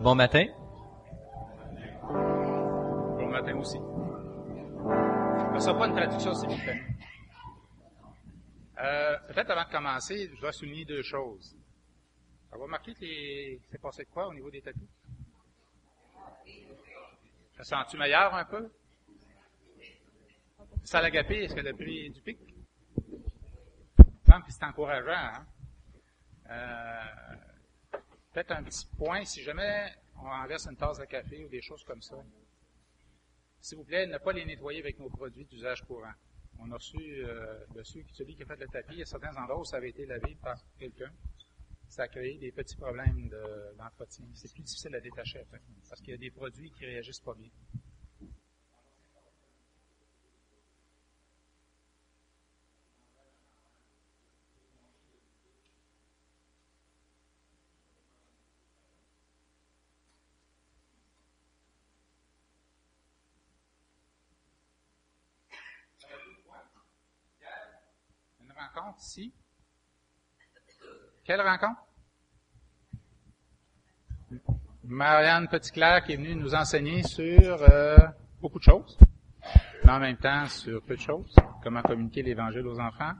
Bon matin. Bon matin aussi. Ce sera pas une traduction, s'il vous plaît. Euh, peut-être avant de commencer, je dois souligner deux choses. Avez-vous remarqué que les... c'est passé de quoi au niveau des tapis? Ça sent-tu meilleur un peu? Ça l'agapé, est-ce qu'elle a pris du pic? Semble que c'est encourageant, hein? Euh, peut-être un petit point, si jamais on renverse une tasse de café ou des choses comme ça, s'il vous plaît, ne pas les nettoyer avec nos produits d'usage courant. On a reçu euh, celui qui a fait le tapis, il y a certains endroits où ça avait été lavé par quelqu'un. Ça a créé des petits problèmes d'entretien. c'est plus difficile à détacher après, parce qu'il y a des produits qui réagissent pas bien. Quelle rencontre? Marianne Petitclerc qui est venue nous enseigner sur euh, beaucoup de choses, mais en même temps sur peu de choses. Comment communiquer l'Évangile aux enfants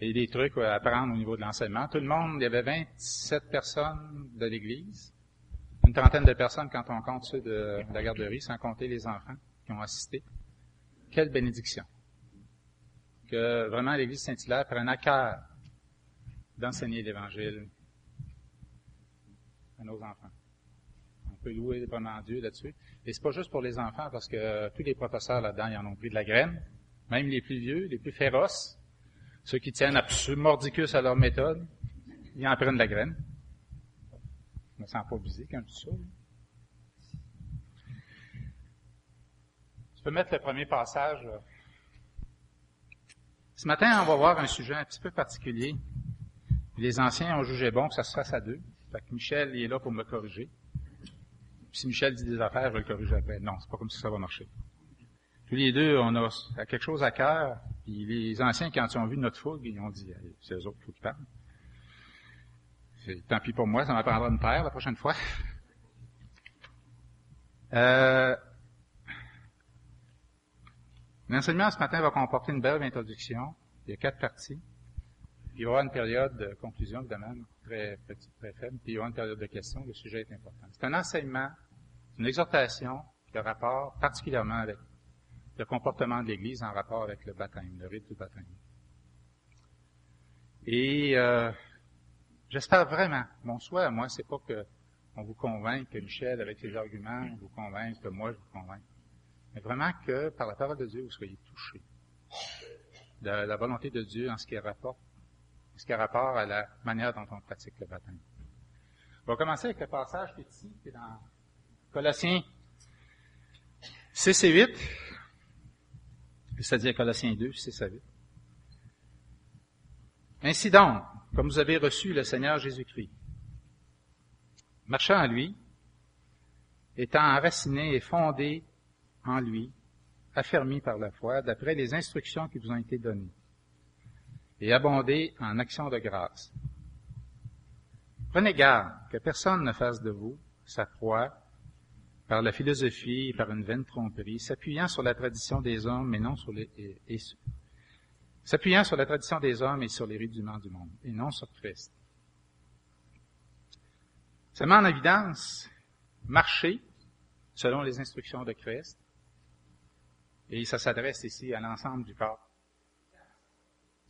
et des trucs à apprendre au niveau de l'enseignement. Tout le monde, il y avait 27 personnes de l'Église, une trentaine de personnes quand on compte ceux de la garderie, sans compter les enfants qui ont assisté. Quelle bénédiction! Que vraiment l'Église Saint-Hilaire prenne à cœur d'enseigner l'Évangile à nos enfants. On peut louer vraiment Dieu là-dessus. Et c'est pas juste pour les enfants, parce que tous les professeurs là-dedans, ils en ont pris de la graine. Même les plus vieux, les plus féroces, ceux qui tiennent absolument mordicus à leur méthode, ils en prennent de la graine. Je me sens pas visé quand je dis ça. Tu peux mettre le premier passage. Ce matin, on va voir un sujet un petit peu particulier. Les anciens ont jugé bon que ça se fasse à deux. Fait que Michel il est là pour me corriger. Puis si Michel dit des affaires, je le corriger après. Non, c'est pas comme ça que ça va marcher. Tous les deux, on a quelque chose à cœur. Puis les anciens, quand ils ont vu notre fougue, ils ont dit, c'est eux autres qui parlent. Tant pis pour moi, ça m'apprendra une paire la prochaine fois. Euh, L'enseignement ce matin va comporter une belle introduction. Il y a quatre parties. Il y aura une période de conclusion, évidemment, très petite, très faible. Puis il y aura une période de questions. Le sujet est important. C'est un enseignement, une exhortation qui a rapport particulièrement avec le comportement de l'Église en rapport avec le baptême, le rite du baptême. Et euh, j'espère vraiment, mon souhait à moi, c'est pas que on vous convainque que Michel, avec ses arguments, vous convainc que moi, je vous convainc mais vraiment que par la parole de Dieu, vous soyez touchés de la volonté de Dieu en ce qui rapporte, en ce qui a rapport à la manière dont on pratique le baptême. On va commencer avec le passage qui est ici, qui est dans Colossiens 6 et 8, c'est-à-dire Colossiens 2, 6 à 8. Ainsi donc, comme vous avez reçu le Seigneur Jésus-Christ, marchant à lui, étant enraciné et fondé en lui, affermi par la foi, d'après les instructions qui vous ont été données, et abondez en actions de grâce. Prenez garde que personne ne fasse de vous sa proie par la philosophie et par une vaine tromperie, s'appuyant sur la tradition des hommes, mais non sur les, et, s'appuyant sur la tradition des hommes et sur les rudiments du monde, et non sur Christ. Ça met en évidence marcher selon les instructions de Christ, et ça s'adresse ici à l'ensemble du corps.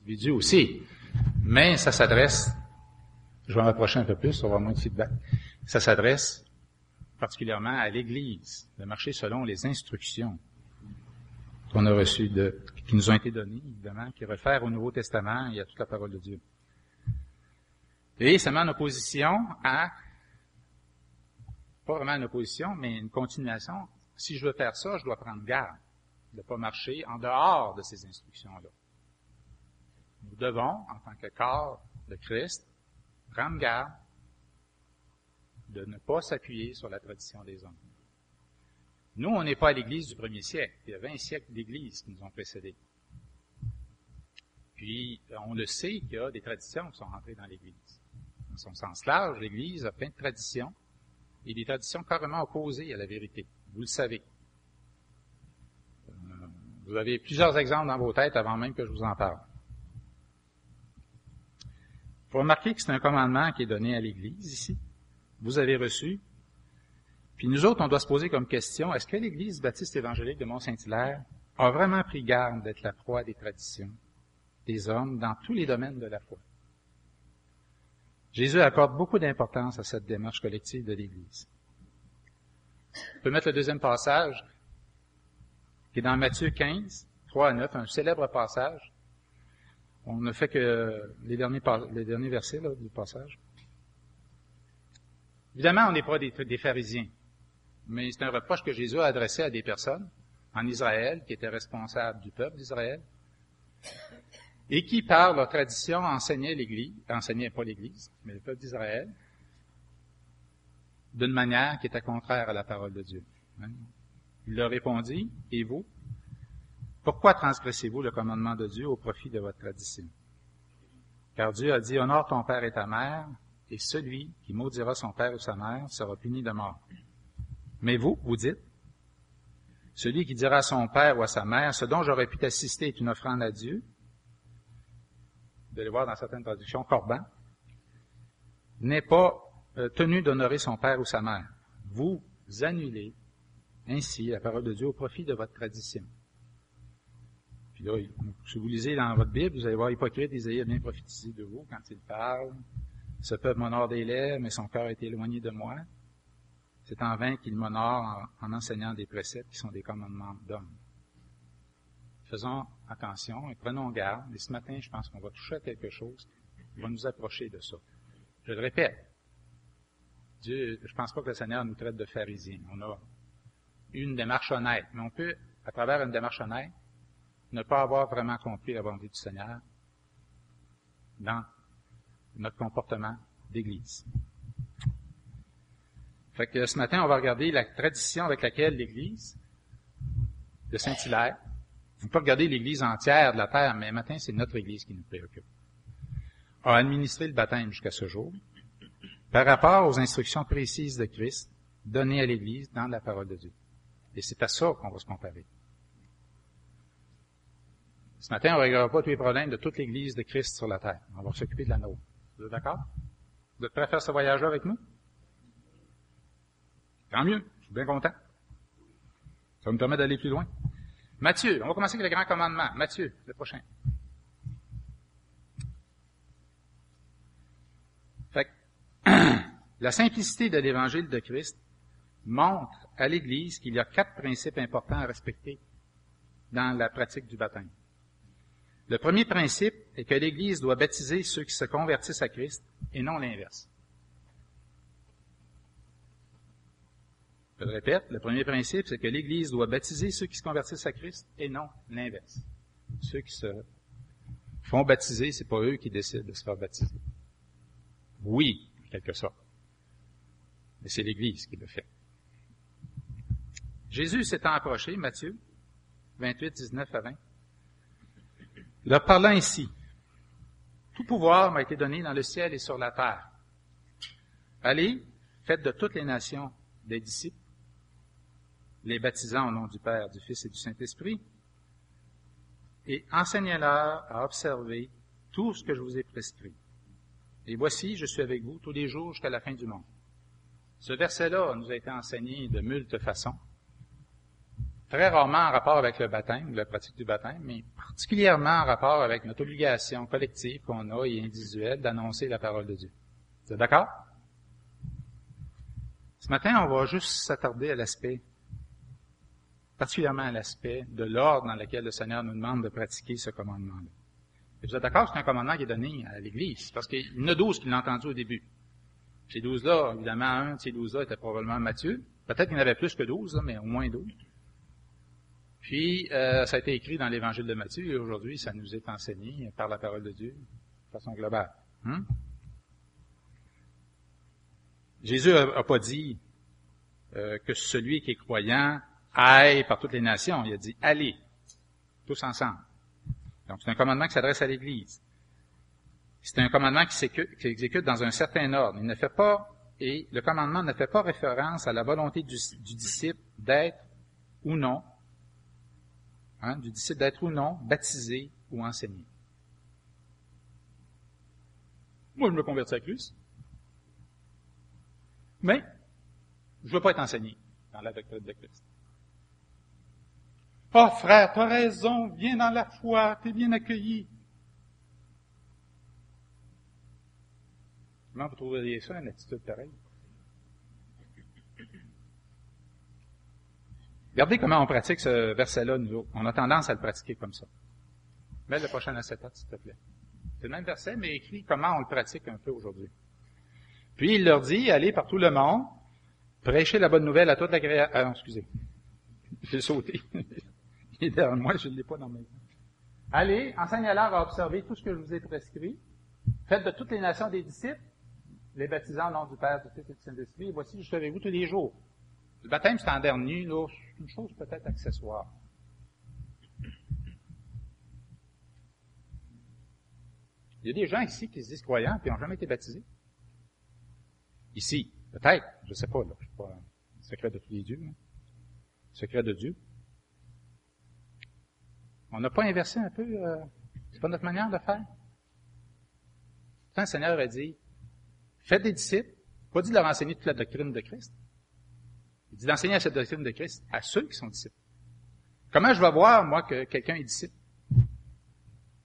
Individu aussi. Mais ça s'adresse, je vais m'approcher un peu plus, on va moins de feedback. Ça s'adresse particulièrement à l'Église, de marcher selon les instructions qu'on a reçues, de, qui nous ont été données, évidemment, qui réfèrent au Nouveau Testament et à toute la parole de Dieu. Et ça met en opposition à, pas vraiment en opposition, mais une continuation. Si je veux faire ça, je dois prendre garde de ne pas marcher en dehors de ces instructions-là. Nous devons, en tant que corps de Christ, prendre garde de ne pas s'appuyer sur la tradition des hommes. Nous, on n'est pas à l'Église du premier siècle. Il y a 20 siècles d'Église qui nous ont précédés. Puis, on le sait qu'il y a des traditions qui sont rentrées dans l'Église. Dans son sens large, l'Église a plein de traditions et des traditions carrément opposées à la vérité. Vous le savez. Vous avez plusieurs exemples dans vos têtes avant même que je vous en parle. Il faut remarquer que c'est un commandement qui est donné à l'Église ici. Vous avez reçu. Puis nous autres, on doit se poser comme question, est-ce que l'Église baptiste évangélique de Mont-Saint-Hilaire a vraiment pris garde d'être la proie des traditions des hommes dans tous les domaines de la foi? Jésus accorde beaucoup d'importance à cette démarche collective de l'Église. On peut mettre le deuxième passage, qui est dans Matthieu 15, 3 à 9, un célèbre passage. On ne fait que les derniers, versets du passage. Évidemment, on n'est pas des, des pharisiens, mais c'est un reproche que Jésus a adressé à des personnes en Israël qui étaient responsables du peuple d'Israël et qui, par leur tradition, enseignaient l'Église, enseignaient pas l'Église, mais le peuple d'Israël, d'une manière qui était contraire à la parole de Dieu. Il leur répondit, et vous, pourquoi transgressez-vous le commandement de Dieu au profit de votre tradition? Car Dieu a dit, honore ton père et ta mère, et celui qui maudira son père ou sa mère sera puni de mort. Mais vous, vous dites, celui qui dira à son père ou à sa mère, ce dont j'aurais pu t'assister est une offrande à Dieu, de le voir dans certaines traductions, Corban, n'est pas euh, tenu d'honorer son père ou sa mère. Vous annulez ainsi la parole de Dieu au profit de votre tradition. Puis là, si vous lisez dans votre Bible, vous allez voir hypocrite, Isaïe a bien prophétisé de vous quand il parle. Ce peuple m'honore des lèvres, mais son cœur est éloigné de moi. C'est en vain qu'il m'honore en enseignant des préceptes qui sont des commandements d'hommes. Faisons attention et prenons garde. Et ce matin, je pense qu'on va toucher à quelque chose qui va nous approcher de ça. Je le répète. Dieu, je pense pas que le Seigneur nous traite de pharisiens. On a une démarche honnête. Mais on peut, à travers une démarche honnête, ne pas avoir vraiment compris la volonté du Seigneur dans notre comportement d'Église. Fait que ce matin, on va regarder la tradition avec laquelle l'Église de Saint-Hilaire on peut regarder l'Église entière de la terre, mais maintenant, c'est notre Église qui nous préoccupe. A administré le baptême jusqu'à ce jour par rapport aux instructions précises de Christ données à l'Église dans la parole de Dieu. Et c'est à ça qu'on va se comparer. Ce matin, on ne réglera pas tous les problèmes de toute l'Église de Christ sur la terre. On va s'occuper de la nôtre. Vous êtes d'accord? Vous êtes prêts à faire ce voyage-là avec nous? Tant mieux. Je suis bien content. Ça me permet d'aller plus loin. Matthieu, on va commencer avec le grand commandement. Matthieu, le prochain. Fait la simplicité de l'évangile de Christ montre à l'Église qu'il y a quatre principes importants à respecter dans la pratique du baptême. Le premier principe est que l'Église doit baptiser ceux qui se convertissent à Christ et non l'inverse. Je le répète, le premier principe, c'est que l'Église doit baptiser ceux qui se convertissent à Christ et non l'inverse. Ceux qui se font baptiser, c'est pas eux qui décident de se faire baptiser. Oui, en quelque sorte. Mais c'est l'Église qui le fait. Jésus s'étant approché, Matthieu 28, 19 à 20, leur parlant ainsi, tout pouvoir m'a été donné dans le ciel et sur la terre. Allez, faites de toutes les nations des disciples, les baptisant au nom du Père, du Fils et du Saint-Esprit, et enseignez-leur à observer tout ce que je vous ai prescrit. Et voici, je suis avec vous tous les jours jusqu'à la fin du monde. Ce verset-là nous a été enseigné de multiples façons, très rarement en rapport avec le baptême, la pratique du baptême, mais particulièrement en rapport avec notre obligation collective qu'on a et individuelle d'annoncer la parole de Dieu. Vous êtes d'accord? Ce matin, on va juste s'attarder à l'aspect particulièrement à l'aspect de l'ordre dans lequel le Seigneur nous demande de pratiquer ce commandement-là. Vous êtes d'accord, c'est un commandement qui est donné à l'Église, parce qu'il y en a douze qui l'ont entendu au début. Ces douze-là, évidemment, un de ces douze-là était probablement Matthieu. Peut-être qu'il y en avait plus que douze, mais au moins douze. Puis, euh, ça a été écrit dans l'Évangile de Matthieu, et aujourd'hui, ça nous est enseigné par la parole de Dieu, de façon globale. Hein? Jésus n'a pas dit euh, que celui qui est croyant aille par toutes les nations. Il a dit allez, tous ensemble. Donc c'est un commandement qui s'adresse à l'Église. C'est un commandement qui s'exécute dans un certain ordre. Il ne fait pas et le commandement ne fait pas référence à la volonté du, du disciple d'être ou non, hein, du disciple d'être ou non baptisé ou enseigné. Moi, je me convertis à Christ. Mais, je ne veux pas être enseigné dans la doctrine de Christ. oh, frère, tu as raison, viens dans la foi, tu es bien accueilli. Comment vous trouveriez ça, une attitude pareille? Regardez comment on pratique ce verset-là, nous On a tendance à le pratiquer comme ça. Mets le prochain acétate, s'il te plaît. C'est le même verset, mais écrit comment on le pratique un peu aujourd'hui. Puis il leur dit, allez par tout le monde, prêchez la bonne nouvelle à toute la création. Ah, excusez. J'ai sauté. il est derrière moi, je ne l'ai pas dans mes Allez, enseignez-leur à observer tout ce que je vous ai prescrit. Faites de toutes les nations des disciples, les baptisant au nom du Père, du Fils et du Saint-Esprit. Voici, je serai vous tous les jours. Le baptême, c'est en dernier, là, c'est une chose peut-être accessoire. Il y a des gens ici qui se disent croyants et n'ont jamais été baptisés. Ici, peut-être, je ne sais pas, là, je suis pas secret de tous les dieux, hein. secret de Dieu. On n'a pas inversé un peu, euh, c'est pas notre manière de faire? Quand le Seigneur a dit, faites des disciples, pas dit de leur enseigner toute la doctrine de Christ. Il dit d'enseigner cette doctrine de Christ à ceux qui sont disciples. Comment je vais voir, moi, que quelqu'un est disciple?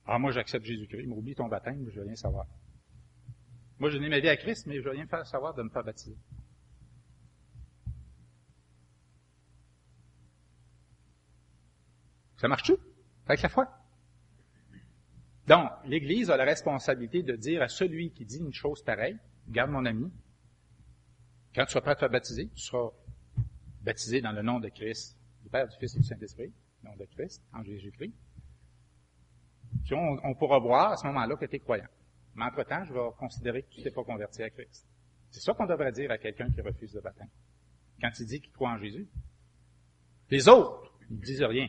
Ah, moi, j'accepte Jésus-Christ, mais oublie ton baptême, je veux rien savoir. Moi, je n'ai ma vie à Christ, mais je veux rien faire savoir de me faire baptiser. Ça marche tout? Avec la foi? Donc, l'Église a la responsabilité de dire à celui qui dit une chose pareille, garde mon ami, quand tu seras prêt à te faire baptiser, tu seras baptisé dans le nom de Christ, du Père, du Fils et du Saint-Esprit, nom de Christ, en Jésus-Christ. Puis on, pourra voir à ce moment-là que tu es croyant. Mais entre-temps, je vais considérer que tu t'es pas converti à Christ. C'est ça qu'on devrait dire à quelqu'un qui refuse le baptême. Quand il dit qu'il croit en Jésus. Les autres, ils ne disent rien.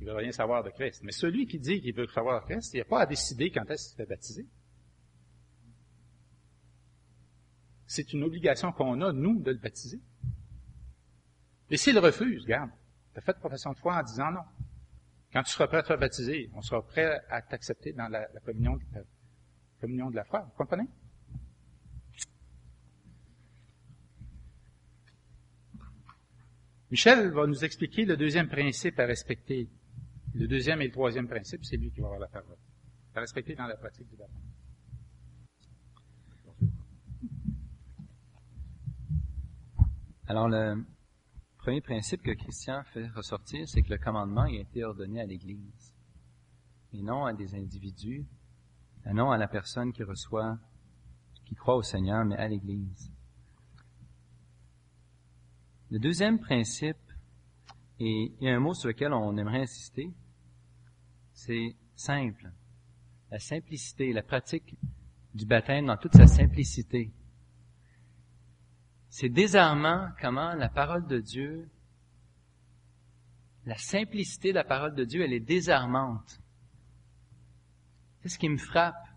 Ils ne veulent rien savoir de Christ. Mais celui qui dit qu'il veut savoir de Christ, il n'a pas à décider quand est-ce qu'il fait baptiser. C'est une obligation qu'on a, nous, de le baptiser. Et s'il refuse, garde, tu as fait profession de foi en disant non. Quand tu seras prêt à te baptiser, on sera prêt à t'accepter dans la, communion, de, la communion de la foi. Vous comprenez? Michel va nous expliquer le deuxième principe à respecter. Le deuxième et le troisième principe, c'est lui qui va avoir la parole. À respecter dans la pratique du baptême. Alors, le, premier principe que Christian fait ressortir, c'est que le commandement a été ordonné à l'Église, et non à des individus, et non à la personne qui reçoit, qui croit au Seigneur, mais à l'Église. Le deuxième principe, et il y a un mot sur lequel on aimerait insister, c'est simple. La simplicité, la pratique du baptême dans toute sa simplicité. C'est désarmant comment la parole de Dieu, la simplicité de la parole de Dieu, elle est désarmante. C'est ce qui me frappe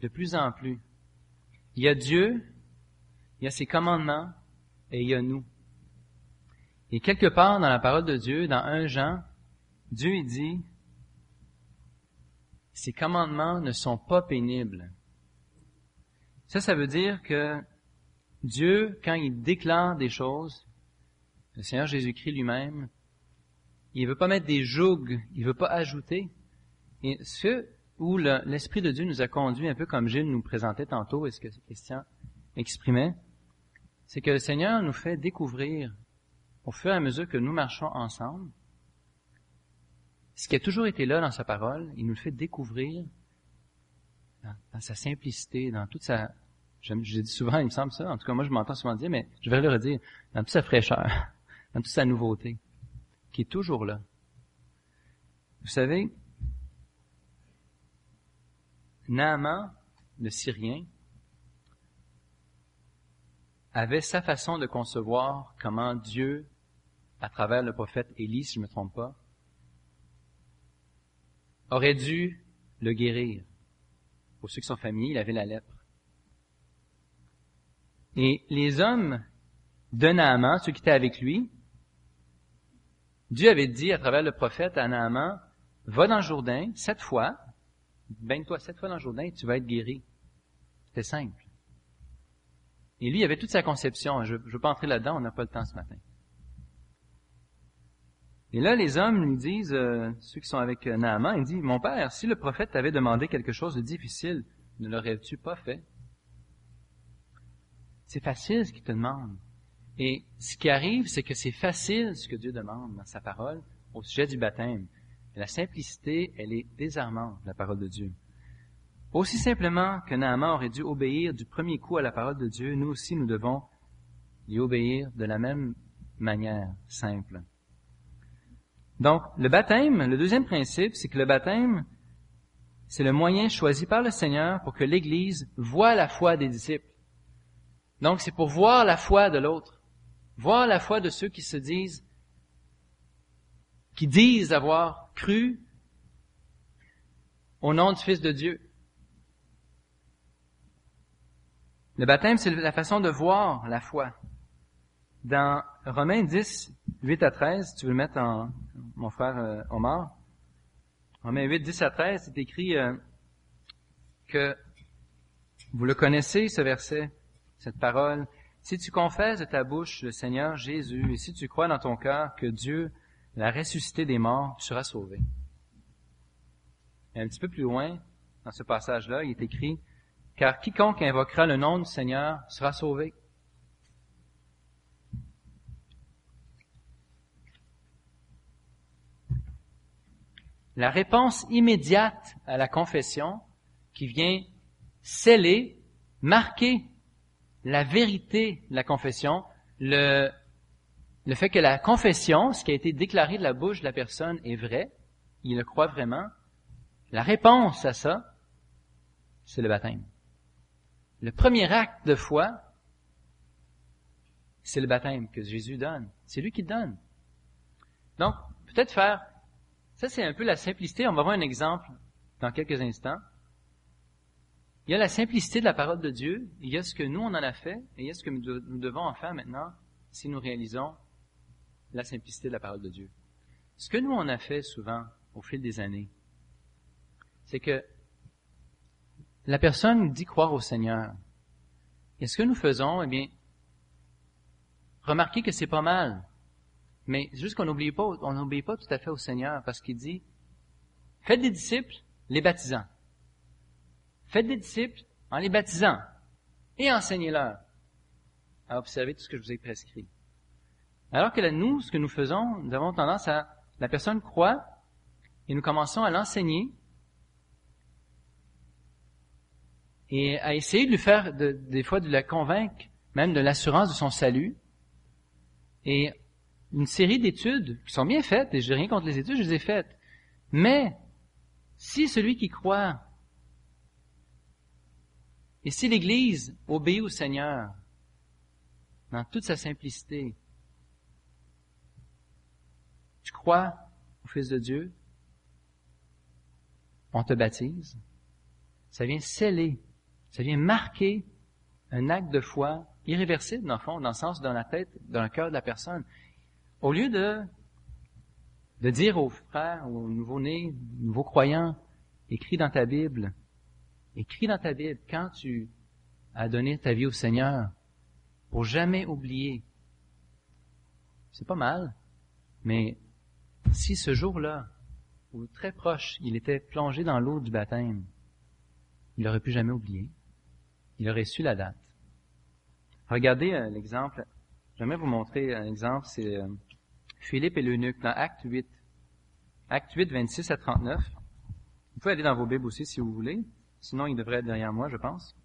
de plus en plus. Il y a Dieu, il y a ses commandements, et il y a nous. Et quelque part dans la parole de Dieu, dans un Jean, Dieu dit, ces commandements ne sont pas pénibles. Ça, ça veut dire que Dieu, quand il déclare des choses, le Seigneur Jésus-Christ lui-même, il ne veut pas mettre des jougs, il ne veut pas ajouter. Et ce où l'Esprit de Dieu nous a conduit, un peu comme Gilles nous présentait tantôt, et ce que Christian exprimait, c'est que le Seigneur nous fait découvrir, au fur et à mesure que nous marchons ensemble, ce qui a toujours été là dans sa parole, il nous le fait découvrir dans sa simplicité, dans toute sa, j'ai dit souvent, il me semble ça, en tout cas moi je m'entends souvent dire, mais je vais le redire, dans toute sa fraîcheur, dans toute sa nouveauté, qui est toujours là. Vous savez, Naaman, le Syrien, avait sa façon de concevoir comment Dieu, à travers le prophète Élie, si je ne me trompe pas, aurait dû le guérir. Pour ceux qui sont familiers, il avait la lèpre. Et les hommes de Naaman, ceux qui étaient avec lui, Dieu avait dit à travers le prophète à Naaman, va dans le Jourdain sept fois, baigne-toi sept fois dans le Jourdain et tu vas être guéri. C'était simple. Et lui, il avait toute sa conception. Je ne veux pas entrer là-dedans, on n'a pas le temps ce matin. Et là, les hommes lui disent, euh, ceux qui sont avec euh, Naaman, ils disent, mon père, si le prophète t'avait demandé quelque chose de difficile, ne l'aurais-tu pas fait? C'est facile ce qu'il te demande. Et ce qui arrive, c'est que c'est facile ce que Dieu demande dans sa parole au sujet du baptême. La simplicité, elle est désarmante, la parole de Dieu. Aussi simplement que Naaman aurait dû obéir du premier coup à la parole de Dieu, nous aussi nous devons y obéir de la même manière simple. Donc, le baptême, le deuxième principe, c'est que le baptême, c'est le moyen choisi par le Seigneur pour que l'Église voie la foi des disciples. Donc, c'est pour voir la foi de l'autre. Voir la foi de ceux qui se disent, qui disent avoir cru au nom du Fils de Dieu. Le baptême, c'est la façon de voir la foi. Dans Romains 10, 8 à 13, tu veux le mettre en, mon frère euh, Omar? Romains 8, 10 à 13, c'est écrit euh, que vous le connaissez, ce verset, cette parole. Si tu confesses de ta bouche le Seigneur Jésus et si tu crois dans ton cœur que Dieu l'a ressuscité des morts, tu seras sauvé. Un petit peu plus loin, dans ce passage-là, il est écrit, car quiconque invoquera le nom du Seigneur sera sauvé. La réponse immédiate à la confession qui vient sceller, marquer la vérité de la confession, le, le fait que la confession, ce qui a été déclaré de la bouche de la personne est vrai, il le croit vraiment, la réponse à ça, c'est le baptême. Le premier acte de foi, c'est le baptême que Jésus donne. C'est lui qui donne. Donc, peut-être faire, ça c'est un peu la simplicité. On va voir un exemple dans quelques instants. Il y a la simplicité de la parole de Dieu, il y a ce que nous on en a fait, et il y a ce que nous devons en faire maintenant si nous réalisons la simplicité de la parole de Dieu. Ce que nous on a fait souvent au fil des années, c'est que la personne dit croire au Seigneur. Et ce que nous faisons, eh bien, remarquez que c'est pas mal. Mais juste qu'on n'oublie pas, on n'oublie pas tout à fait au Seigneur parce qu'il dit, faites des disciples, les baptisant. Faites des disciples en les baptisant et enseignez-leur à observer tout ce que je vous ai prescrit. Alors que nous, ce que nous faisons, nous avons tendance à, la personne croit et nous commençons à l'enseigner et à essayer de lui faire des fois de la convaincre, même de l'assurance de son salut. Et une série d'études qui sont bien faites, et je n'ai rien contre les études, je les ai faites. Mais si celui qui croit, et si l'Église obéit au Seigneur dans toute sa simplicité, tu crois au Fils de Dieu, on te baptise, ça vient sceller ça vient marquer un acte de foi irréversible, dans le fond, dans le sens dans la tête, dans le cœur de la personne. Au lieu de, de dire aux frères, aux nouveaux-nés, nouveaux croyants, écris dans ta Bible, écris dans ta Bible quand tu as donné ta vie au Seigneur, pour jamais oublier. C'est pas mal, mais si ce jour-là, ou très proche, il était plongé dans l'eau du baptême, il n'aurait pu jamais oublier. Il aurait su la date. Regardez euh, l'exemple. J'aimerais vous montrer un exemple. C'est euh, Philippe et l'eunuque dans Acte 8. Acte 8, 26 à 39. Vous pouvez aller dans vos Bibles aussi si vous voulez. Sinon, il devrait être derrière moi, je pense.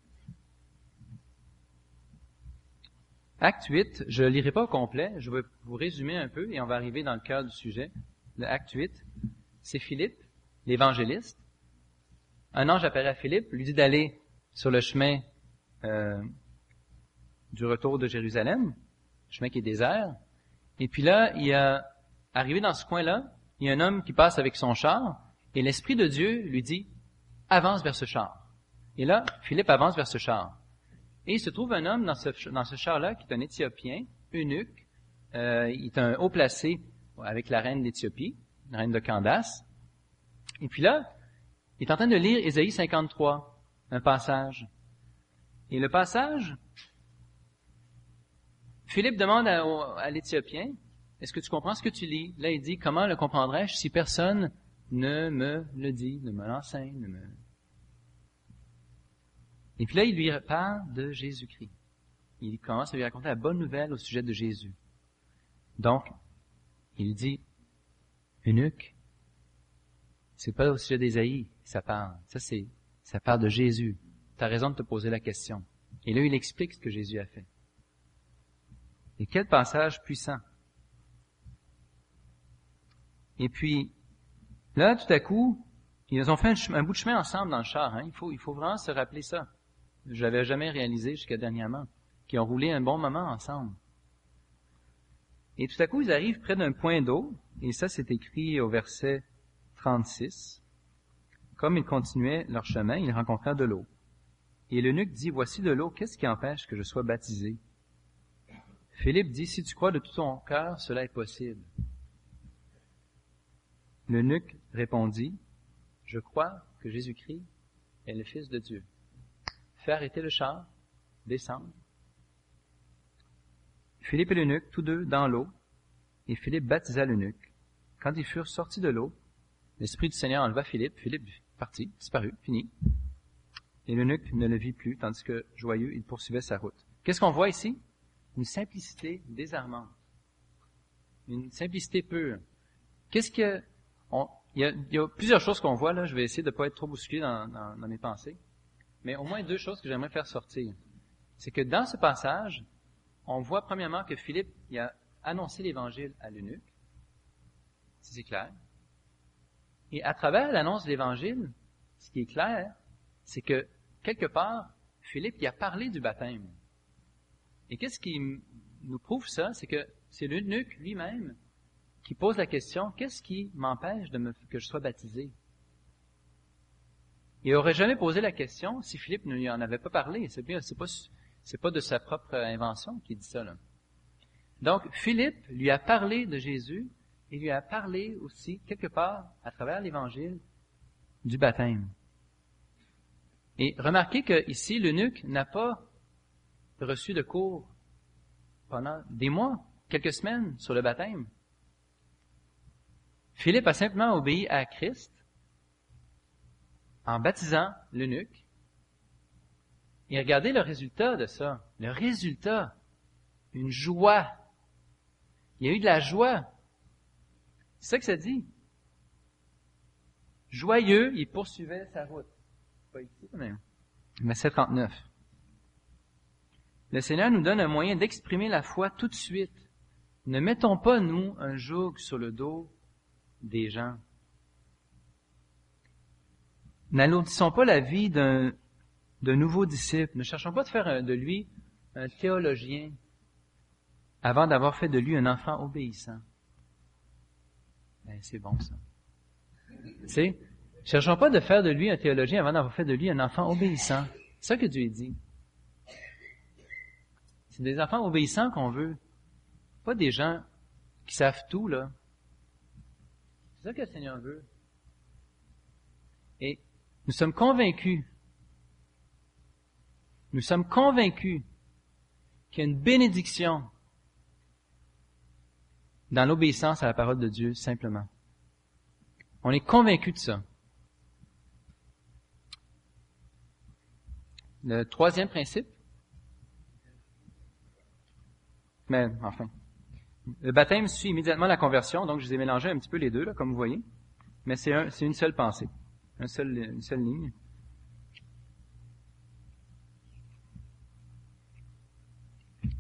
Acte 8, je ne lirai pas au complet. Je vais vous résumer un peu et on va arriver dans le cœur du sujet. Le Acte 8, c'est Philippe, l'évangéliste. Un ange apparaît à Philippe, lui dit d'aller sur le chemin euh, du retour de Jérusalem, chemin qui est désert. Et puis là, il a arrivé dans ce coin-là, il y a un homme qui passe avec son char, et l'Esprit de Dieu lui dit, avance vers ce char. Et là, Philippe avance vers ce char. Et il se trouve un homme dans ce, dans ce char-là qui est un Éthiopien, eunuque. Euh, il est un haut placé avec la reine d'Éthiopie, la reine de Candace. Et puis là, il est en train de lire Ésaïe 53, un passage. Et le passage, Philippe demande à, à l'Éthiopien, est-ce que tu comprends ce que tu lis? Là, il dit, comment le comprendrais-je si personne ne me le dit, ne me l'enseigne, ne me... Et puis là, il lui parle de Jésus-Christ. Il commence à lui raconter la bonne nouvelle au sujet de Jésus. Donc, il dit, eunuque, c'est pas au sujet d'Ésaïe ça parle. Ça, c'est, ça parle de Jésus. Tu as raison de te poser la question. Et là, il explique ce que Jésus a fait. Et quel passage puissant. Et puis, là, tout à coup, ils ont fait un, bout de chemin ensemble dans le char. Hein. Il, faut, vraiment se rappeler ça. Je l'avais jamais réalisé jusqu'à dernièrement. Qu'ils ont roulé un bon moment ensemble. Et tout à coup, ils arrivent près d'un point d'eau. Et ça, c'est écrit au verset 36. Comme ils continuaient leur chemin, ils rencontrèrent de l'eau. Et l'eunuque dit, Voici de l'eau, qu'est-ce qui empêche que je sois baptisé Philippe dit, Si tu crois de tout ton cœur, cela est possible. L'eunuque répondit, Je crois que Jésus-Christ est le Fils de Dieu. Fais arrêter le char, descendre. Philippe et l'eunuque, tous deux dans l'eau, et Philippe baptisa l'eunuque. Quand ils furent sortis de l'eau, l'Esprit du Seigneur enleva Philippe. Philippe parti, disparu, fini. Et l'eunuque ne le vit plus, tandis que, joyeux, il poursuivait sa route. Qu'est-ce qu'on voit ici? Une simplicité désarmante. Une simplicité pure. Qu'est-ce que... il, y a, plusieurs choses qu'on voit là. Je vais essayer de ne pas être trop bousculé dans, mes pensées. Mais au moins deux choses que j'aimerais faire sortir. C'est que dans ce passage, on voit premièrement que Philippe il a annoncé l'évangile à l'eunuque. C'est clair. Et à travers l'annonce de l'Évangile, ce qui est clair, c'est que quelque part, Philippe y a parlé du baptême. Et qu'est-ce qui nous prouve ça? C'est que c'est l'eunuque lui-même qui pose la question, qu'est-ce qui m'empêche de me, que je sois baptisé? Il n'aurait jamais posé la question si Philippe ne lui en avait pas parlé. C'est pas, c'est pas de sa propre invention qu'il dit ça. Donc, Philippe lui a parlé de Jésus il lui a parlé aussi, quelque part, à travers l'Évangile, du baptême. Et remarquez que ici, l'eunuque n'a pas reçu de cours pendant des mois, quelques semaines sur le baptême. Philippe a simplement obéi à Christ en baptisant l'eunuque. Et regardez le résultat de ça. Le résultat, une joie. Il y a eu de la joie c'est ça que ça dit. Joyeux, il poursuivait sa route. Pas ici, mais, 739. Le Seigneur nous donne un moyen d'exprimer la foi tout de suite. Ne mettons pas, nous, un joug sur le dos des gens. N'alourdissons pas la vie d'un, nouveau disciple. Ne cherchons pas de faire de lui un théologien avant d'avoir fait de lui un enfant obéissant. Ben, c'est bon ça. C'est, cherchons pas de faire de lui un théologien avant d'avoir fait de lui un enfant obéissant. C'est ça que Dieu dit. C'est des enfants obéissants qu'on veut. Pas des gens qui savent tout, là. C'est ça que le Seigneur veut. Et nous sommes convaincus, nous sommes convaincus qu'il y a une bénédiction dans l'obéissance à la parole de Dieu, simplement. On est convaincu de ça. Le troisième principe, mais enfin, le baptême suit immédiatement la conversion, donc je vous ai mélangé un petit peu les deux, là, comme vous voyez, mais c'est un, une seule pensée, une seule, ligne.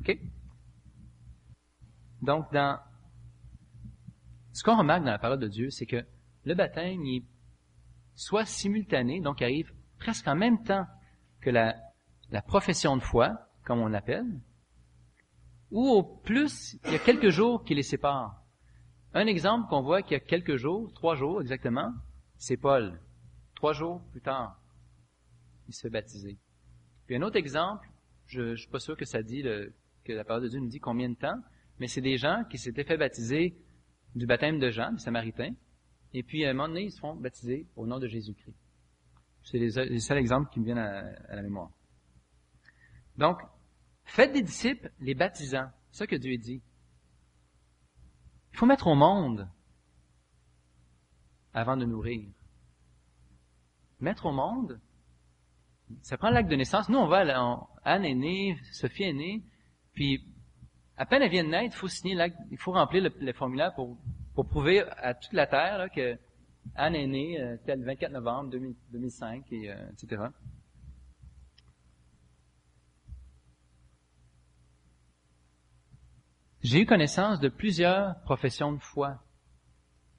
OK? Donc, dans ce qu'on remarque dans la parole de Dieu, c'est que le baptême est soit simultané, donc arrive presque en même temps que la profession de foi, comme on l'appelle, ou au plus, il y a quelques jours qui les séparent. Un exemple qu'on voit qu'il y a quelques jours, trois jours exactement, c'est Paul. Trois jours plus tard, il se fait baptiser. Puis un autre exemple, je, ne suis pas sûr que ça dit que la parole de Dieu nous dit combien de temps, mais c'est des gens qui s'étaient fait baptiser du baptême de Jean, des Samaritains, et puis à un moment donné, ils se font baptiser au nom de Jésus-Christ. C'est les, seuls exemples qui me viennent à, la mémoire. Donc, faites des disciples les baptisants. C'est ça que Dieu dit. Il faut mettre au monde avant de nourrir. Mettre au monde, ça prend l'acte de naissance. Nous, on va, Anne est née, Sophie est née, puis à peine elle vient de naître, il faut signer l'acte, il faut remplir le, formulaire pour, pour prouver à toute la Terre là, que Anne est née euh, le 24 novembre 2005, et, euh, etc. J'ai eu connaissance de plusieurs professions de foi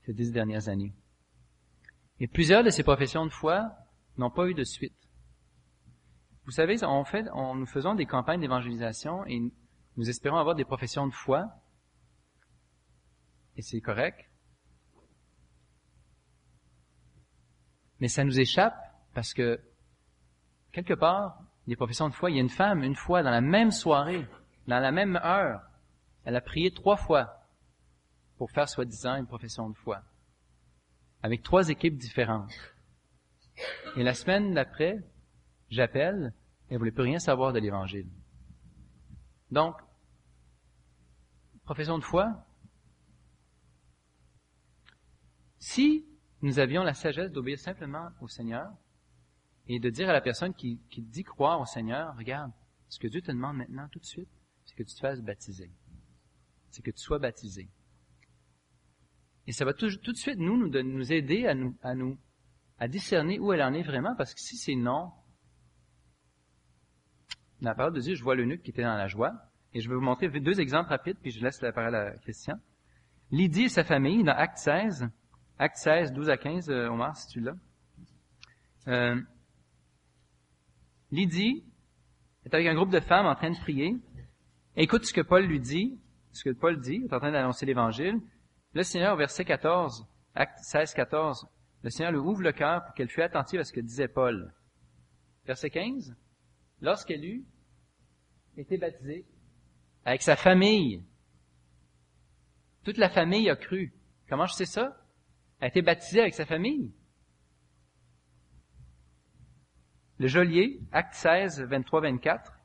ces dix dernières années. Et plusieurs de ces professions de foi n'ont pas eu de suite. Vous savez, en fait, en nous faisons des campagnes d'évangélisation et nous espérons avoir des professions de foi, et c'est correct, mais ça nous échappe parce que, quelque part, des professions de foi, il y a une femme, une fois, dans la même soirée, dans la même heure, elle a prié trois fois pour faire soi-disant une profession de foi, avec trois équipes différentes. Et la semaine d'après, j'appelle, elle voulait plus rien savoir de l'Évangile. Donc, profession de foi, si nous avions la sagesse d'obéir simplement au Seigneur et de dire à la personne qui, dit croire au Seigneur, regarde, ce que Dieu te demande maintenant tout de suite, c'est que tu te fasses baptiser. C'est que tu sois baptisé. Et ça va tout, de suite nous, nous, aider à nous, à nous, à discerner où elle en est vraiment, parce que si c'est non, dans la parole de Dieu, je vois l'eunuque qui était dans la joie, et je vais vous montrer deux exemples rapides, puis je laisse la parole à Christian. Lydie et sa famille, dans Acte 16, Acte 16, 12 à 15, euh, Omar, si tu l'as. Euh, Lydie est avec un groupe de femmes en train de prier. Écoute ce que Paul lui dit, ce que Paul dit, en train d'annoncer l'Évangile. Le Seigneur, verset 14, Acte 16, 14, le Seigneur lui ouvre le cœur pour qu'elle fût attentive à ce que disait Paul. Verset 15, lorsqu'elle eut été baptisée, avec sa famille. Toute la famille a cru. Comment je sais ça? Elle a été baptisée avec sa famille. Le geôlier, acte 16, 23, 24.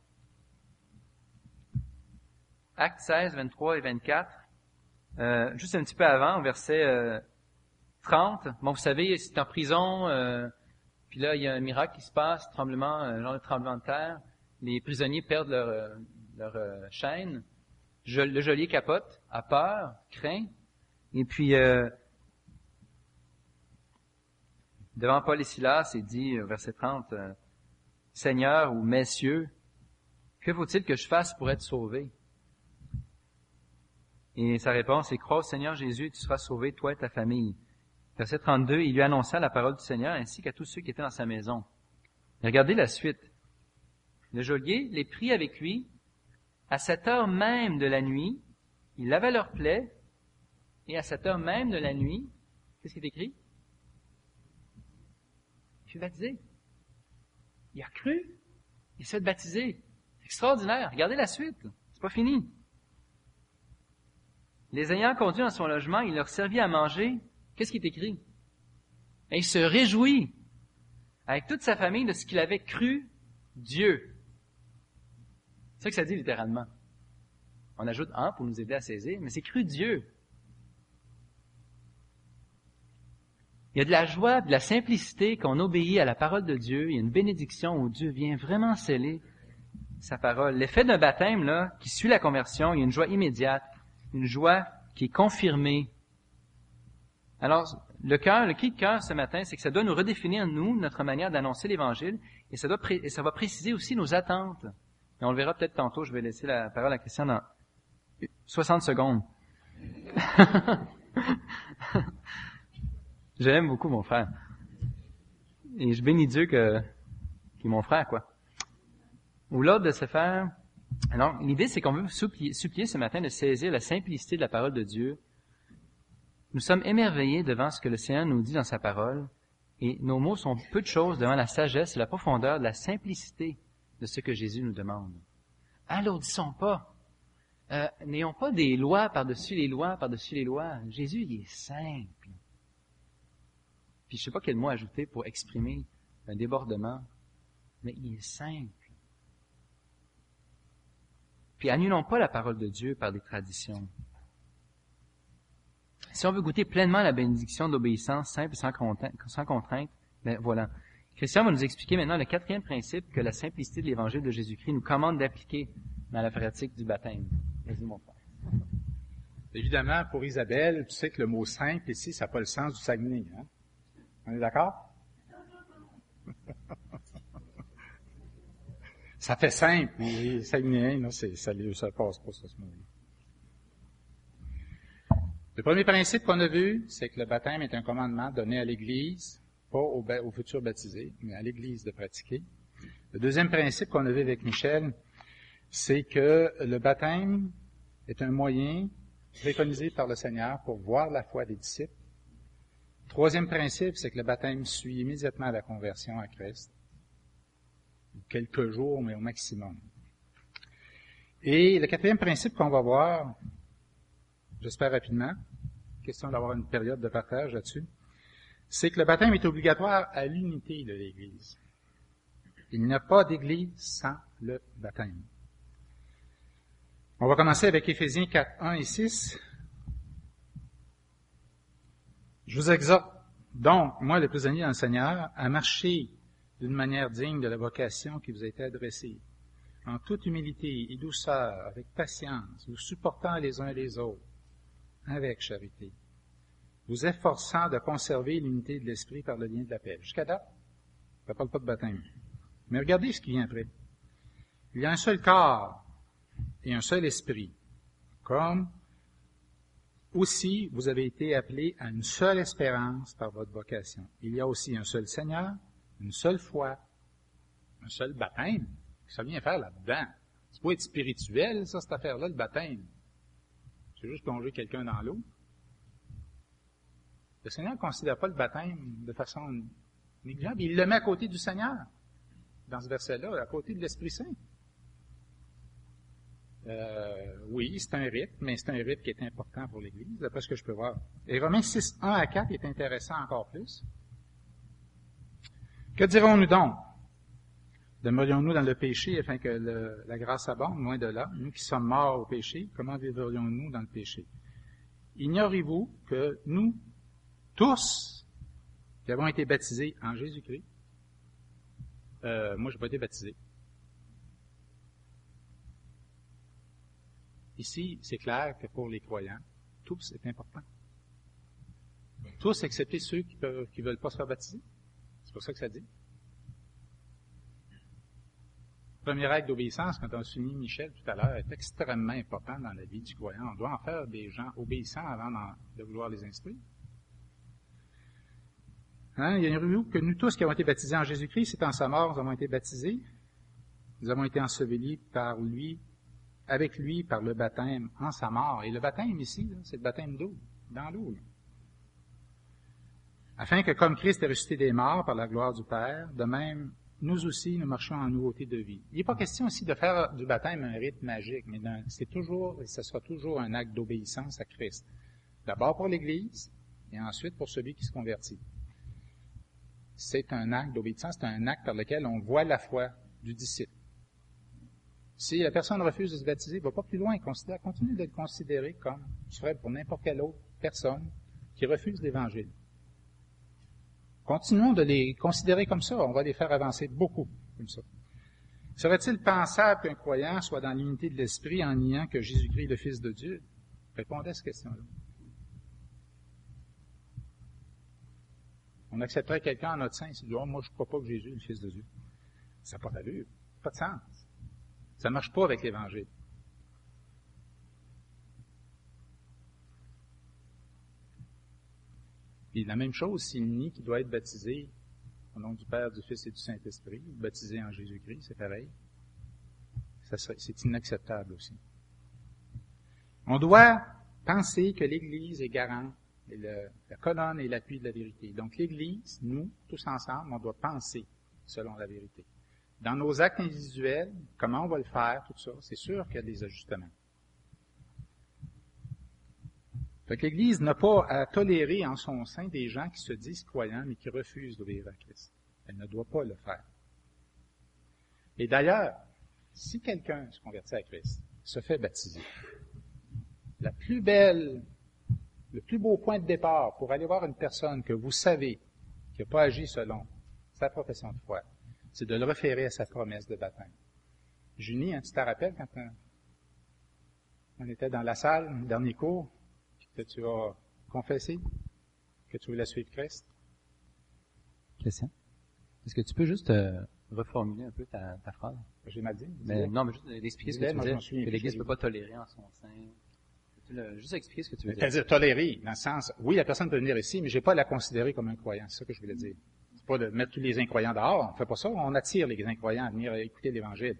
Acte 16, 23 et 24. Euh, juste un petit peu avant, verset euh, 30. Bon, vous savez, c'est en prison, euh, puis là, il y a un miracle qui se passe, tremblement, genre de tremblement de terre. Les prisonniers perdent leur, euh, leur euh, chaîne. le geôlier capote, a peur, craint. Et puis, euh, devant Paul et Silas, il dit, verset 30, euh, Seigneur ou Messieurs, que faut-il que je fasse pour être sauvé? Et sa réponse est, crois au Seigneur Jésus, tu seras sauvé, toi et ta famille. Verset 32, il lui annonça la parole du Seigneur ainsi qu'à tous ceux qui étaient dans sa maison. regardez la suite. Le geôlier les prit avec lui à cette heure même de la nuit, ils lavaient leurs plaies, et à cette heure même de la nuit, qu'est-ce qui est écrit? Il fut baptisé. Il a cru. Il s'est baptisé. Extraordinaire. Regardez la suite. C'est pas fini. Les ayant conduits dans son logement, il leur servit à manger. Qu'est-ce qui est écrit? Et il se réjouit avec toute sa famille de ce qu'il avait cru Dieu. C'est ça que ça dit littéralement. On ajoute un pour nous aider à saisir, mais c'est cru Dieu. Il y a de la joie, de la simplicité qu'on obéit à la parole de Dieu. Il y a une bénédiction où Dieu vient vraiment sceller sa parole. L'effet d'un baptême, là, qui suit la conversion, il y a une joie immédiate, une joie qui est confirmée. Alors, le cœur, le cri de cœur ce matin, c'est que ça doit nous redéfinir, nous, notre manière d'annoncer l'Évangile, et ça, doit va préciser aussi nos attentes. Et on le verra peut-être tantôt, je vais laisser la parole à Christian dans 60 secondes. J'aime beaucoup mon frère. Et je bénis Dieu que, qui est mon frère, quoi. Ou l'ordre de se faire. Alors, l'idée, c'est qu'on veut supplier, supplier ce matin de saisir la simplicité de la parole de Dieu. Nous sommes émerveillés devant ce que le Seigneur nous dit dans sa parole, et nos mots sont peu de choses devant la sagesse et la profondeur de la simplicité de ce que Jésus nous demande. alourdissons pas. Euh, N'ayons pas des lois par-dessus les lois, par-dessus les lois. Jésus, il est simple. Puis je sais pas quel mot ajouter pour exprimer un débordement, mais il est simple. Puis annulons pas la parole de Dieu par des traditions. Si on veut goûter pleinement la bénédiction d'obéissance simple et sans contrainte, ben voilà. Christian va nous expliquer maintenant le quatrième principe que la simplicité de l'évangile de Jésus-Christ nous commande d'appliquer dans la pratique du baptême. Vas-y, mon frère. Évidemment, pour Isabelle, tu sais que le mot simple ici, ça n'a pas le sens du Saguenay. Hein? On est d'accord? Ça fait simple, mais non, ça, ça passe pas, ça, ce mot Le premier principe qu'on a vu, c'est que le baptême est un commandement donné à l'Église, pas aux, aux futurs baptisés, mais à l'Église de pratiquer. Le deuxième principe qu'on a vu avec Michel, c'est que le baptême est un moyen préconisé par le Seigneur pour voir la foi des disciples. Troisième principe, c'est que le baptême suit immédiatement la conversion à Christ. Quelques jours, mais au maximum. Et le quatrième principe qu'on va voir, j'espère rapidement, question d'avoir une période de partage là-dessus, c'est que le baptême est obligatoire à l'unité de l'Église. Il n'y a pas d'Église sans le baptême. On va commencer avec Éphésiens 4, 1 et 6. Je vous exhorte donc, moi le prisonnier dans le Seigneur, à marcher d'une manière digne de la vocation qui vous a été adressée, en toute humilité et douceur, avec patience, vous supportant les uns les autres, avec charité, vous efforçant de conserver l'unité de l'esprit par le lien de la paix. Jusqu'à date, ça ne parle pas de baptême. Mais regardez ce qui vient après. Il y a un seul corps et un seul esprit, comme aussi vous avez été appelés à une seule espérance par votre vocation. Il y a aussi un seul Seigneur, une seule foi, un seul baptême. Ça vient faire là-dedans. C'est pas être spirituel, ça, cette affaire-là, le baptême. C'est juste plonger quelqu'un dans l'eau. Le Seigneur ne considère pas le baptême de façon négligeable. Il le met à côté du Seigneur, dans ce verset-là, à côté de l'Esprit Saint. Euh, oui, c'est un rite, mais c'est un rite qui est important pour l'Église, d'après ce que je peux voir. Et Romains 6, 1 à 4 est intéressant encore plus. Que dirons-nous donc? Demeurions-nous dans le péché afin que la grâce abonde, loin de là? Nous qui sommes morts au péché, comment vivrions-nous dans le péché? Ignorez-vous que nous, tous, qui avons été baptisés en Jésus-Christ, euh, moi, je n'ai pas été baptisé. Ici, c'est clair que pour les croyants, tous est important. Tous, excepté ceux qui ne qui veulent pas se faire baptiser. Pour ça que ça dit. Première règle d'obéissance, quand on souligné Michel tout à l'heure, est extrêmement important dans la vie du croyant. On doit en faire des gens obéissants avant de vouloir les instruire. Hein? Il y a une revue que nous tous qui avons été baptisés en Jésus-Christ, c'est en sa mort, nous avons été baptisés. Nous avons été ensevelis par lui avec lui par le baptême en sa mort. Et le baptême ici, c'est le baptême d'eau, dans l'eau. Afin que comme Christ est ressuscité des morts par la gloire du Père, de même, nous aussi, nous marchons en nouveauté de vie. Il n'est pas question ici de faire du baptême un rite magique, mais c'est toujours, et ce sera toujours un acte d'obéissance à Christ. D'abord pour l'Église, et ensuite pour celui qui se convertit. C'est un acte d'obéissance, c'est un acte par lequel on voit la foi du disciple. Si la personne refuse de se baptiser, va pas plus loin, considère, continue d'être considéré comme tu ferais pour n'importe quelle autre personne qui refuse l'Évangile. Continuons de les considérer comme ça, on va les faire avancer beaucoup comme ça. Serait-il pensable qu'un croyant soit dans l'unité de l'esprit en niant que Jésus-Christ est le Fils de Dieu? Répondez à cette question-là. On accepterait quelqu'un en notre sein s'il dit, oh, moi, je ne crois pas que Jésus est le Fils de Dieu. Ça n'a pas d'allure. Pas de sens. Ça ne marche pas avec l'Évangile. Et la même chose, s'il nie qu'il doit être baptisé au nom du Père, du Fils et du Saint-Esprit, baptisé en Jésus-Christ, c'est pareil. C'est inacceptable aussi. On doit penser que l'Église est garant, la colonne et l'appui de la vérité. Donc l'Église, nous, tous ensemble, on doit penser selon la vérité. Dans nos actes individuels, comment on va le faire, tout ça, c'est sûr qu'il y a des ajustements. Fait que l'Église n'a pas à tolérer en son sein des gens qui se disent croyants mais qui refusent d'obéir à Christ. Elle ne doit pas le faire. Et d'ailleurs, si quelqu'un se convertit à Christ, se fait baptiser, la plus belle, le plus beau point de départ pour aller voir une personne que vous savez qui n'a pas agi selon sa profession de foi, c'est de le référer à sa promesse de baptême. Junie, hein, tu te rappelles quand on était dans la salle, le dernier cours, que tu as confessé que tu voulais suivre Christ? Question? Est-ce que tu peux juste euh, reformuler un peu ta, ta phrase? J'ai mal dit. Mais, non, mais juste expliquer ce que tu veux dire, que l'Église ne peut pas tolérer en son sein. juste expliquer ce que tu veux dire? dire tolérer, dans le sens, oui, la personne peut venir ici, mais j'ai pas à la considérer comme un croyant. C'est ça que je voulais dire. C'est pas de mettre tous les incroyants dehors. On fait pas ça. On attire les incroyants à venir écouter l'Évangile.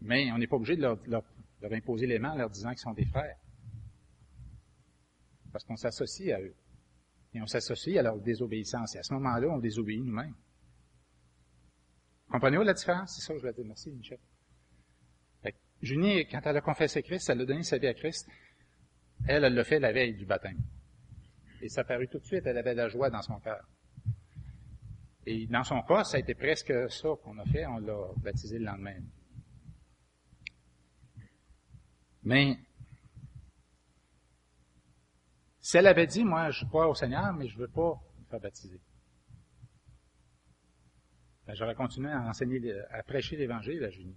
Mais on n'est pas obligé de leur, leur, leur imposer les mains en leur disant qu'ils sont des frères parce qu'on s'associe à eux. Et on s'associe à leur désobéissance. Et à ce moment-là, on désobéit nous-mêmes. Comprenez-vous la différence? C'est ça que je voulais dire. Merci, Michel. Junie, quand elle a confessé Christ, elle a donné sa vie à Christ. Elle, elle l'a fait la veille du baptême. Et ça parut tout de suite, elle avait la joie dans son cœur. Et dans son cas, ça a été presque ça qu'on a fait, on l'a baptisé le lendemain. Mais si elle avait dit, moi, je crois au Seigneur, mais je veux pas me faire baptiser. Ben, j'aurais continué à enseigner, à prêcher l'Évangile à Junie.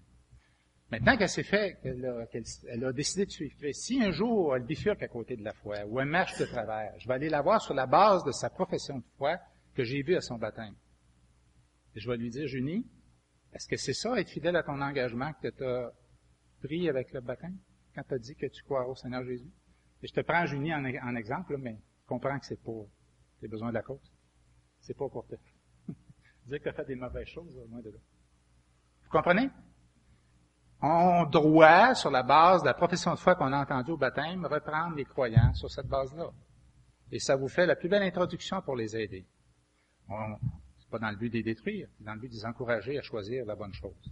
Maintenant qu'elle s'est fait, qu'elle a, décidé de suivre Christ, si un jour elle bifurque à côté de la foi, ou elle marche de travers, je vais aller la voir sur la base de sa profession de foi que j'ai vue à son baptême. Et je vais lui dire, Junie, est-ce que c'est ça, être fidèle à ton engagement que tu as pris avec le baptême, quand tu as dit que tu crois au Seigneur Jésus? Je te prends Junie en, exemple, mais comprends que c'est pour tes besoins de la cause. C'est pas pour te dire que tu as fait des mauvaises choses, loin de là. Vous comprenez? On doit, sur la base de la profession de foi qu'on a entendue au baptême, reprendre les croyants sur cette base-là. Et ça vous fait la plus belle introduction pour les aider. C'est pas dans le but de les détruire, c'est dans le but de les encourager à choisir la bonne chose.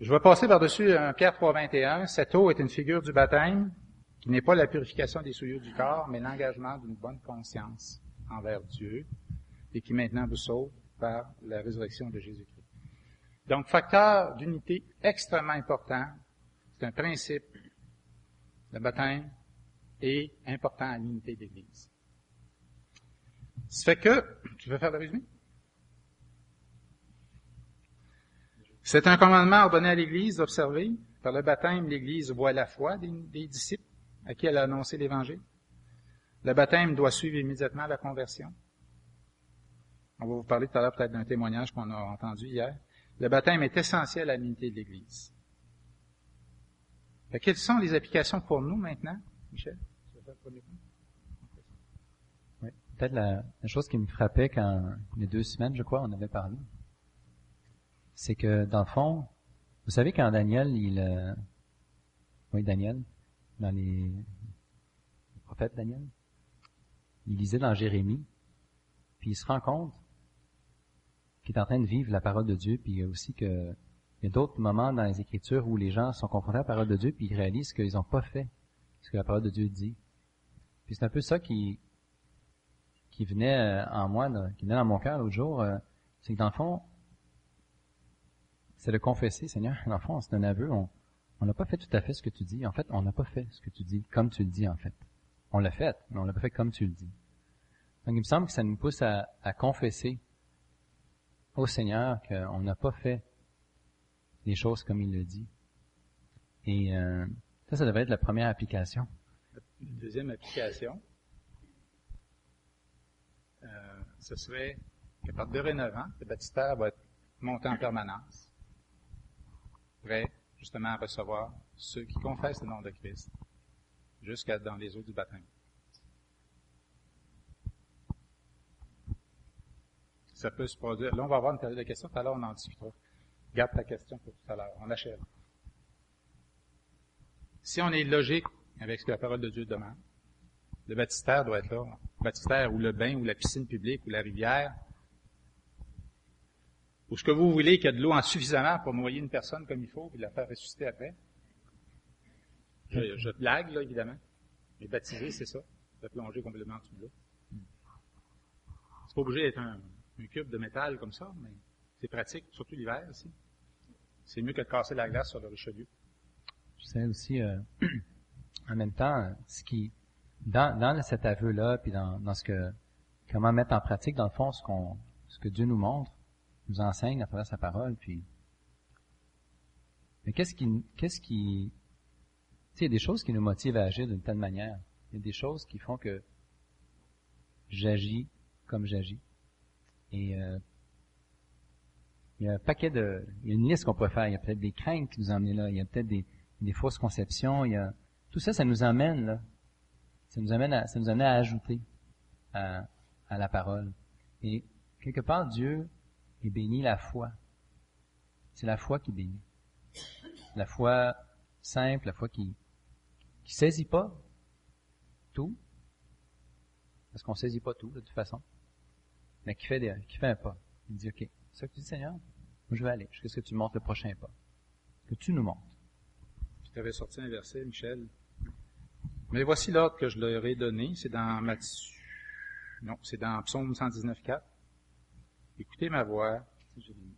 Je vais passer par-dessus un Pierre 3.21. Cette eau est une figure du baptême qui n'est pas la purification des souillures du corps, mais l'engagement d'une bonne conscience envers Dieu et qui maintenant vous sauve par la résurrection de Jésus-Christ. Donc, facteur d'unité extrêmement important. C'est un principe. Le baptême est important à l'unité de l'Église. Fait que, tu veux faire le résumé? C'est un commandement ordonné à l'Église d'observer. Par le baptême, l'Église voit la foi des, disciples à qui elle a annoncé l'Évangile. Le baptême doit suivre immédiatement la conversion. On va vous parler tout à l'heure peut-être d'un témoignage qu'on a entendu hier. Le baptême est essentiel à l'unité de l'Église. Quelles sont les applications pour nous maintenant, Michel? Oui. Peut-être la, chose qui me frappait quand les deux semaines, je crois, on avait parlé, c'est que dans le fond, vous savez quand Daniel, il, euh, oui Daniel, dans les, le prophète Daniel, il lisait dans Jérémie, puis il se rend compte qu'il est en train de vivre la parole de Dieu, puis aussi que il y a d'autres moments dans les Écritures où les gens sont confrontés à la parole de Dieu, puis ils réalisent qu'ils n'ont pas fait ce que la parole de Dieu dit. Puis c'est un peu ça qui qui venait euh, en moi, qui venait dans mon cœur l'autre jour, euh, c'est que dans le fond, c'est de confesser, Seigneur, dans le fond, c'est un aveu, on n'a pas fait tout à fait ce que tu dis. En fait, on n'a pas fait ce que tu dis, comme tu le dis, en fait. On l'a fait, mais on l'a pas fait comme tu le dis. Donc, il me semble que ça nous pousse à, confesser au Seigneur qu'on n'a pas fait les choses comme il le dit. Et euh, ça, ça devrait être la première application. Une deuxième application, euh, ce serait partir de dorénavant, le baptistère va être monté en permanence prêt justement à recevoir ceux qui confessent le nom de Christ jusqu'à dans les eaux du baptême. Ça peut se produire. Là, on va avoir une période de questions, tout à l'heure on en discutera. Garde ta question pour tout à l'heure. On achève. Si on est logique avec ce que la parole de Dieu demande, le baptistère doit être là baptistère, ou le bain, ou la piscine publique, ou la rivière, ou ce que vous voulez qu'il y a de l'eau en suffisamment pour noyer une personne comme il faut, et la faire ressusciter après. Je, je blague, là, évidemment. Mais baptiser, c'est ça. De plonger complètement sous l'eau. C'est pas obligé d'être un, un cube de métal comme ça, mais c'est pratique, surtout l'hiver aussi. C'est mieux que de casser la glace sur le Richelieu. Je sais aussi, euh, en même temps, ce qui, dans, dans cet aveu-là, puis dans, dans ce que, comment mettre en pratique, dans le fond, ce qu'on, ce que Dieu nous montre, nous enseigne à travers sa parole, puis, mais qu'est-ce qui, qu'est-ce qui, il y a des choses qui nous motivent à agir d'une telle manière. Il y a des choses qui font que j'agis comme j'agis. Et euh, il y a un paquet de, il y a une liste qu'on pourrait faire. Il y a peut-être des craintes qui nous emmènent là. Il y a peut-être des, des fausses conceptions. Il y a tout ça, ça nous amène là. Ça nous amène à, ça nous amène à ajouter à la parole. Et quelque part, Dieu est béni la foi. C'est la foi qui bénit. La foi simple, la foi qui qui saisit pas tout, parce qu'on saisit pas tout de toute façon, mais qui fait des, qui fait un pas. Il dit ok, c'est ça que tu dis Seigneur, je vais aller jusqu'à ce que tu montres le prochain pas, que tu nous montres. Tu avais sorti un verset, Michel. Mais voici l'ordre que je leur ai donné, c'est dans Matthieu. Non, c'est dans Psaume 119.4. Écoutez ma voix. C'est Jérémie.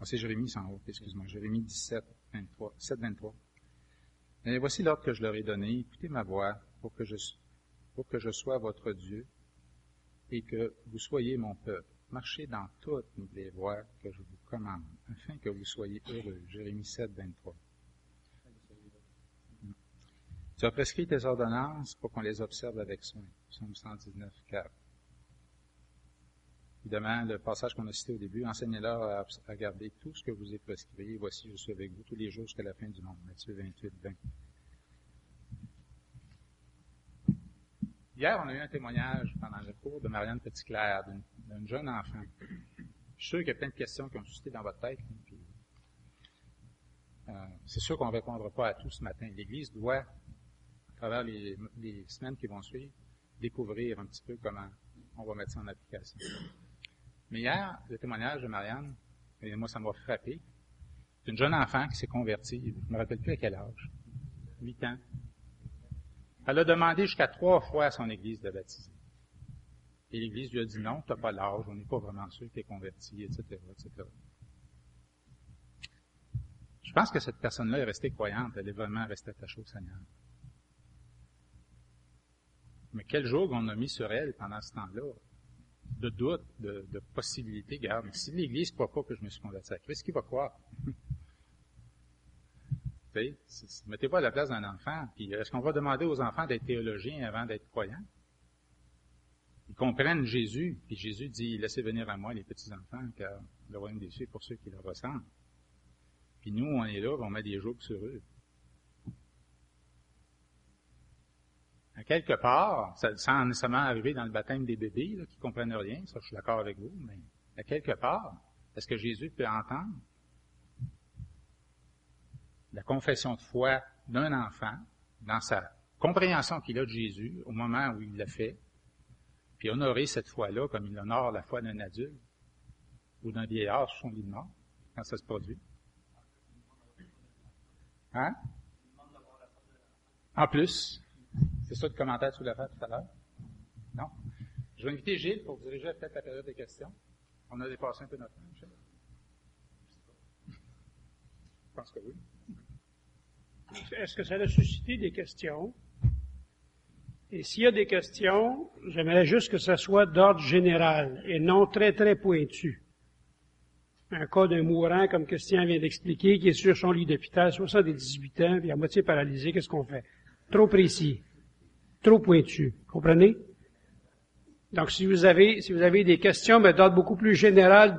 Ah, c'est Jérémie sans haut, excuse-moi. Jérémie 17, 23, 7, 23. Et voici l'ordre que je leur ai donné. Écoutez ma voix pour que je, pour que je sois votre Dieu et que vous soyez mon peuple. Marchez dans toutes les voies que je vous commande, afin que vous soyez heureux. Jérémie 7, 23. Tu as prescrit tes ordonnances pour qu'on les observe avec soin. Psaume 119, 4. Évidemment, le passage qu'on a cité au début, enseignez-leur à, garder tout ce que vous est prescrit. Voici, je suis avec vous tous les jours jusqu'à la fin du monde. Matthieu 28, 20. Hier, on a eu un témoignage pendant le cours de Marianne Petitclerc, d'un jeune enfant. Je suis sûr qu'il y a plein de questions qui ont suscité dans votre tête. Puis, euh, c'est sûr qu'on ne répondra pas à tout ce matin. L'Église doit, à travers les semaines qui vont suivre, découvrir un petit peu comment on va mettre ça en application. Mais hier, le témoignage de Marianne, et moi, ça m'a frappé. C'est une jeune enfant qui s'est convertie. Je ne me rappelle plus à quel âge. Huit ans. Elle a demandé jusqu'à trois fois à son église de baptiser. Et l'église lui a dit non, tu n'as pas l'âge, on n'est pas vraiment sûr que tu es converti, etc., etc. Je pense que cette personne-là est restée croyante, elle est vraiment restée attachée au Seigneur. Mais quel jour on a mis sur elle pendant ce temps-là de doute, de, de possibilités. Garde, si l'Église ne croit pas que je me suis converti à Christ, qui va croire? mettez pas à la place d'un enfant. Puis est-ce qu'on va demander aux enfants d'être théologiens avant d'être croyants? Ils comprennent Jésus, puis Jésus dit, laissez venir à moi les petits-enfants, car le royaume des cieux est pour ceux qui le ressentent. Puis nous, on est là, on met des jours sur eux. À quelque part, ça, sans nécessairement arriver dans le baptême des bébés, là, qui comprennent rien, ça je suis d'accord avec vous, mais à quelque part, est-ce que Jésus peut entendre la confession de foi d'un enfant dans sa compréhension qu'il a de Jésus au moment où il l'a fait, puis honorer cette foi-là comme il honore la foi d'un adulte ou d'un vieillard sur son lit de mort, quand ça se produit? Hein? En plus, c'est ça le commentaire que tu voulais faire tout à l'heure? Non? Je vais inviter Gilles pour diriger peut-être la période des questions. On a dépassé un peu notre temps, Michel. Je pense que oui. Est-ce que ça a suscité des questions? Et s'il y a des questions, j'aimerais juste que ça soit d'ordre général et non très, très pointu. Un cas d'un mourant, comme Christian vient d'expliquer, qui est sur son lit d'hôpital, 78 ans, puis à moitié paralysé, qu'est-ce qu'on fait? Trop précis. Trop pointu. Comprenez? Donc, si vous avez, si vous avez des questions, mais d'ordre beaucoup plus général,